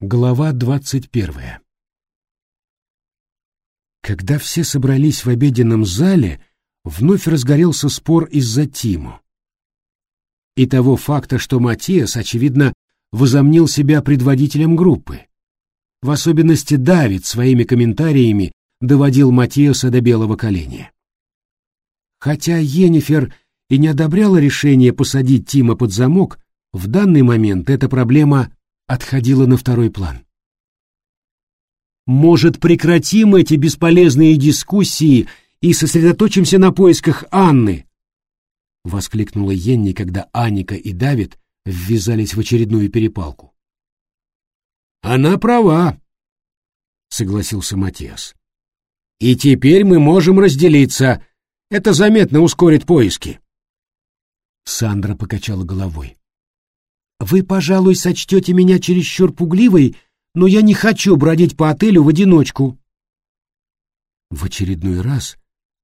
Глава двадцать первая Когда все собрались в обеденном зале, вновь разгорелся спор из-за Тиму. И того факта, что Матиас, очевидно, возомнил себя предводителем группы. В особенности Давид своими комментариями доводил Матиаса до белого коленя. Хотя Йеннифер и не одобряла решение посадить Тима под замок, в данный момент эта проблема отходила на второй план. Может, прекратим эти бесполезные дискуссии и сосредоточимся на поисках Анны? воскликнула Йенни, когда Аника и Давид ввязались в очередную перепалку. Она права, согласился Матиас. И теперь мы можем разделиться. Это заметно ускорит поиски. Сандра покачала головой. Вы, пожалуй, сочтете меня чересчур пугливой, но я не хочу бродить по отелю в одиночку. В очередной раз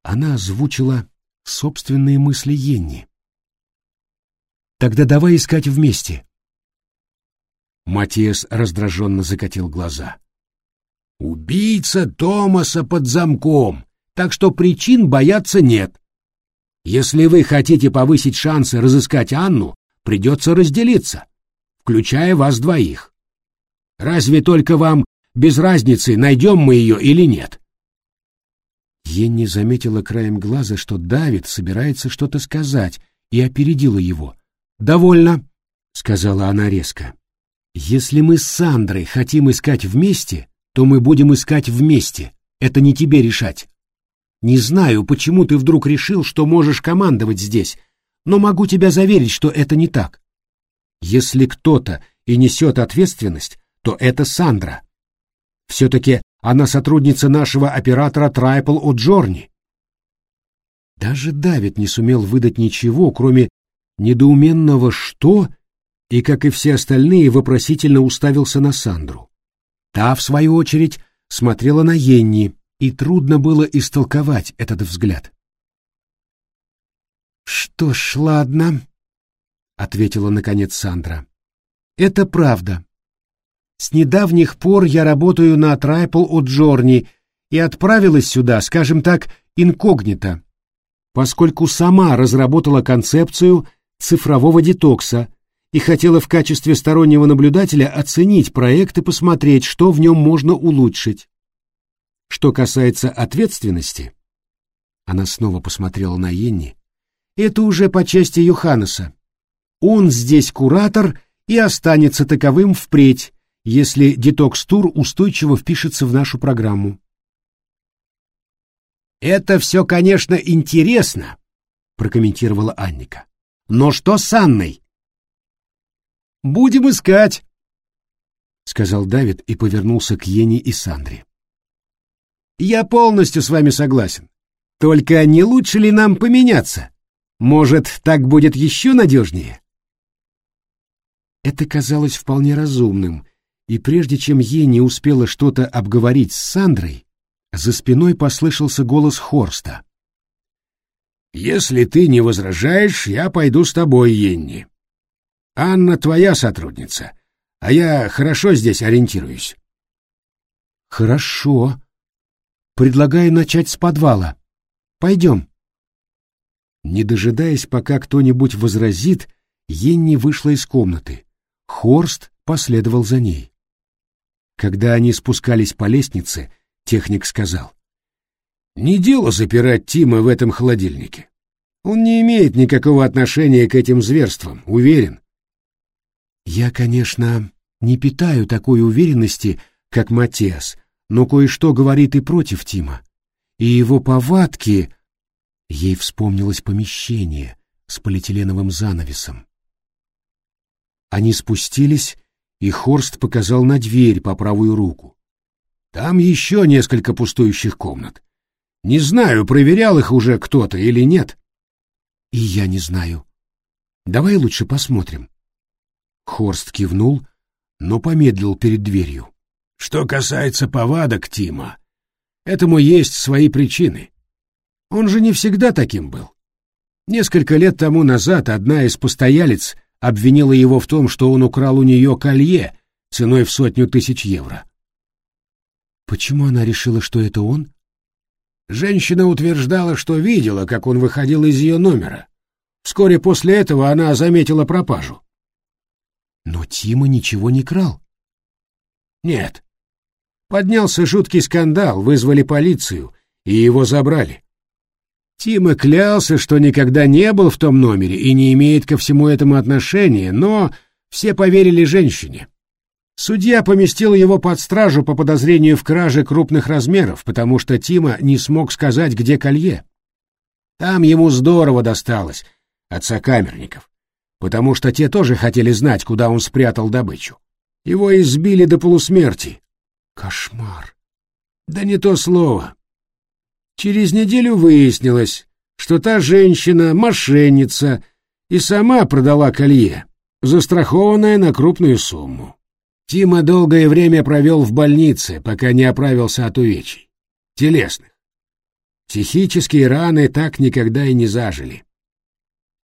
она озвучила собственные мысли Йенни. Тогда давай искать вместе. Матиас раздраженно закатил глаза. Убийца Томаса под замком, так что причин бояться нет. Если вы хотите повысить шансы разыскать Анну, придется разделиться, включая вас двоих. Разве только вам без разницы, найдем мы ее или нет? Енни заметила краем глаза, что Давид собирается что-то сказать, и опередила его. «Довольно», — сказала она резко. «Если мы с Сандрой хотим искать вместе, то мы будем искать вместе. Это не тебе решать. Не знаю, почему ты вдруг решил, что можешь командовать здесь, но могу тебя заверить, что это не так. Если кто-то и несет ответственность, то это Сандра. Все-таки она сотрудница нашего оператора Трайпл О'Джорни. Даже Давид не сумел выдать ничего, кроме недоуменного «что?» и, как и все остальные, вопросительно уставился на Сандру. Та, в свою очередь, смотрела на Йенни, и трудно было истолковать этот взгляд. «Что ж, ладно», — ответила наконец Сандра. «Это правда. С недавних пор я работаю на Трайпл от Джорни и отправилась сюда, скажем так, инкогнито, поскольку сама разработала концепцию цифрового детокса и хотела в качестве стороннего наблюдателя оценить проект и посмотреть, что в нем можно улучшить. Что касается ответственности, она снова посмотрела на Йенни, это уже по части Йоханнеса. Он здесь куратор и останется таковым впредь, если детокс-тур устойчиво впишется в нашу программу. «Это все, конечно, интересно», — прокомментировала Анника. «Но что с Анной?» «Будем искать», — сказал Давид и повернулся к Ене и Сандре. «Я полностью с вами согласен. Только не лучше ли нам поменяться? Может, так будет еще надежнее?» Это казалось вполне разумным, и прежде чем ей не успела что-то обговорить с Сандрой, за спиной послышался голос Хорста. «Если ты не возражаешь, я пойду с тобой, Йенни. Анна твоя сотрудница, а я хорошо здесь ориентируюсь». «Хорошо. Предлагаю начать с подвала. Пойдем». Не дожидаясь, пока кто-нибудь возразит, Йенни вышла из комнаты. Хорст последовал за ней. Когда они спускались по лестнице, техник сказал. «Не дело запирать Тима в этом холодильнике. Он не имеет никакого отношения к этим зверствам, уверен». «Я, конечно, не питаю такой уверенности, как Матиас, но кое-что говорит и против Тима. И его повадки...» Ей вспомнилось помещение с полиэтиленовым занавесом. Они спустились и Хорст показал на дверь по правую руку. Там еще несколько пустующих комнат. Не знаю, проверял их уже кто-то или нет. И я не знаю. Давай лучше посмотрим. Хорст кивнул, но помедлил перед дверью. Что касается повадок Тима, этому есть свои причины. Он же не всегда таким был. Несколько лет тому назад одна из постоялец обвинила его в том, что он украл у нее колье, ценой в сотню тысяч евро. Почему она решила, что это он? Женщина утверждала, что видела, как он выходил из ее номера. Вскоре после этого она заметила пропажу. Но Тима ничего не крал. Нет. Поднялся жуткий скандал, вызвали полицию, и его забрали. Тима клялся, что никогда не был в том номере и не имеет ко всему этому отношения, но все поверили женщине. Судья поместил его под стражу по подозрению в краже крупных размеров, потому что Тима не смог сказать, где колье. Там ему здорово досталось от сокамерников, потому что те тоже хотели знать, куда он спрятал добычу. Его избили до полусмерти. Кошмар. Да не то слово. Через неделю выяснилось, что та женщина — мошенница и сама продала колье, застрахованное на крупную сумму. Тима долгое время провел в больнице, пока не оправился от увечий. Телесных. Психические раны так никогда и не зажили.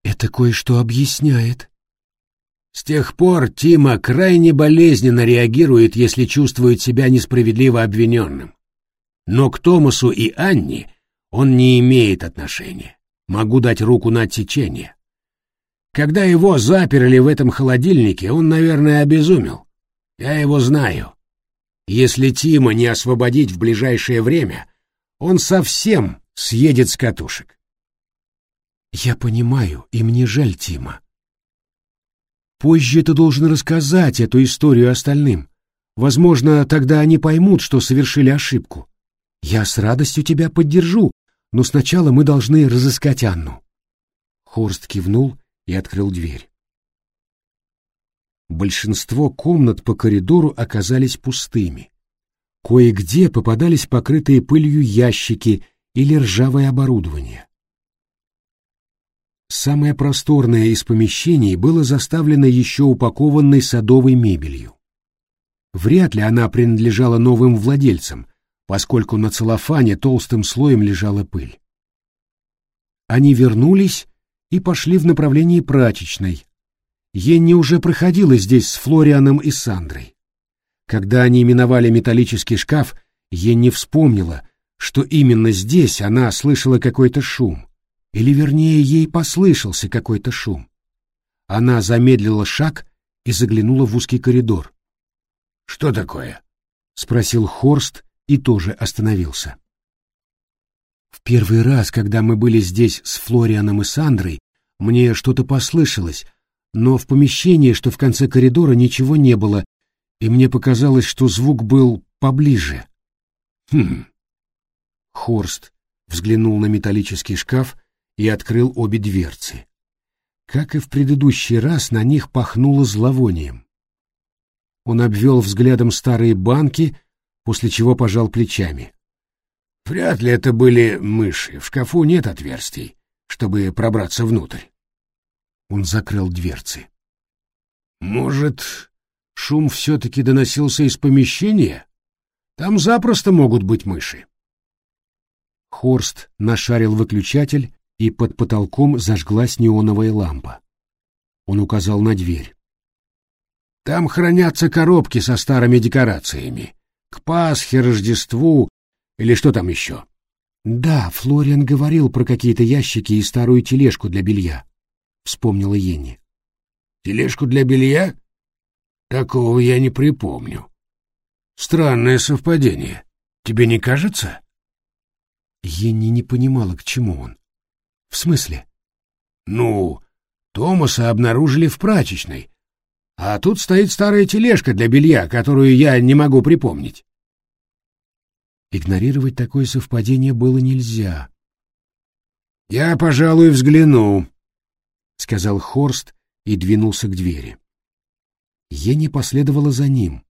Это кое-что объясняет. С тех пор Тима крайне болезненно реагирует, если чувствует себя несправедливо обвиненным. Но к Томасу и Анне он не имеет отношения. Могу дать руку на отсечение. Когда его заперли в этом холодильнике, он, наверное, обезумел. Я его знаю. Если Тима не освободить в ближайшее время, он совсем съедет с катушек. Я понимаю, и мне жаль Тима. Позже ты должен рассказать эту историю остальным. Возможно, тогда они поймут, что совершили ошибку. Я с радостью тебя поддержу, но сначала мы должны разыскать Анну. Хорст кивнул и открыл дверь. Большинство комнат по коридору оказались пустыми. Кое-где попадались покрытые пылью ящики или ржавое оборудование. Самое просторное из помещений было заставлено еще упакованной садовой мебелью. Вряд ли она принадлежала новым владельцам, поскольку на целлофане толстым слоем лежала пыль. Они вернулись и пошли в направлении прачечной. Енни уже проходила здесь с Флорианом и Сандрой. Когда они миновали металлический шкаф, Енни вспомнила, что именно здесь она слышала какой-то шум, или вернее ей послышался какой-то шум. Она замедлила шаг и заглянула в узкий коридор. «Что такое?» — спросил Хорст, и тоже остановился. В первый раз, когда мы были здесь с Флорианом и Сандрой, мне что-то послышалось, но в помещении, что в конце коридора, ничего не было, и мне показалось, что звук был поближе. Хм. Хорст взглянул на металлический шкаф и открыл обе дверцы. Как и в предыдущий раз, на них пахнуло зловонием. Он обвел взглядом старые банки, после чего пожал плечами. Вряд ли это были мыши, в шкафу нет отверстий, чтобы пробраться внутрь. Он закрыл дверцы. Может, шум все-таки доносился из помещения? Там запросто могут быть мыши. Хорст нашарил выключатель, и под потолком зажглась неоновая лампа. Он указал на дверь. Там хранятся коробки со старыми декорациями к Пасхе, Рождеству или что там еще. Да, Флориан говорил про какие-то ящики и старую тележку для белья, вспомнила Енни. Тележку для белья? Такого я не припомню. Странное совпадение. Тебе не кажется? Енни не понимала, к чему он. В смысле? Ну, Томаса обнаружили в прачечной, а тут стоит старая тележка для белья, которую я не могу припомнить. Игнорировать такое совпадение было нельзя. «Я, пожалуй, взгляну», — сказал Хорст и двинулся к двери. Ени последовала за ним.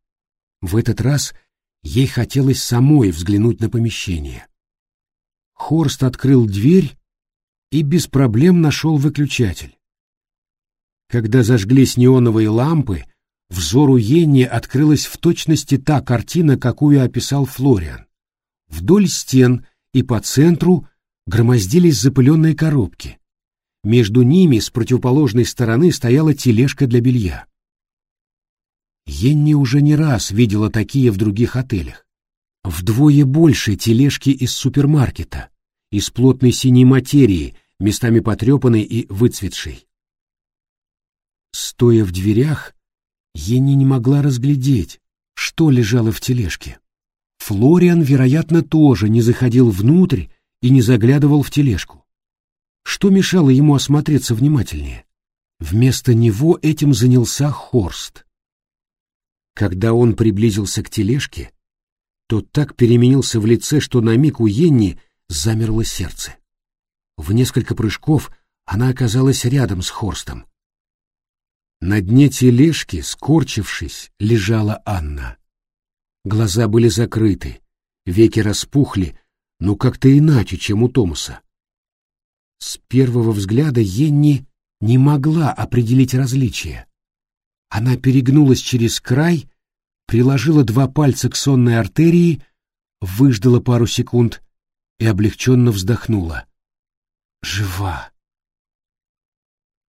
В этот раз ей хотелось самой взглянуть на помещение. Хорст открыл дверь и без проблем нашел выключатель. Когда зажглись неоновые лампы, взору Йенни открылась в точности та картина, какую описал Флориан. Вдоль стен и по центру громоздились запыленные коробки. Между ними с противоположной стороны стояла тележка для белья. Енни уже не раз видела такие в других отелях. Вдвое больше тележки из супермаркета, из плотной синей материи, местами потрепанной и выцветшей. Стоя в дверях, Енни не могла разглядеть, что лежало в тележке. Флориан, вероятно, тоже не заходил внутрь и не заглядывал в тележку. Что мешало ему осмотреться внимательнее? Вместо него этим занялся Хорст. Когда он приблизился к тележке, то так переменился в лице, что на миг у Йенни замерло сердце. В несколько прыжков она оказалась рядом с Хорстом. На дне тележки, скорчившись, лежала Анна. Глаза были закрыты, веки распухли, но как-то иначе, чем у Томаса. С первого взгляда Йенни не могла определить различия. Она перегнулась через край, приложила два пальца к сонной артерии, выждала пару секунд и облегченно вздохнула. Жива.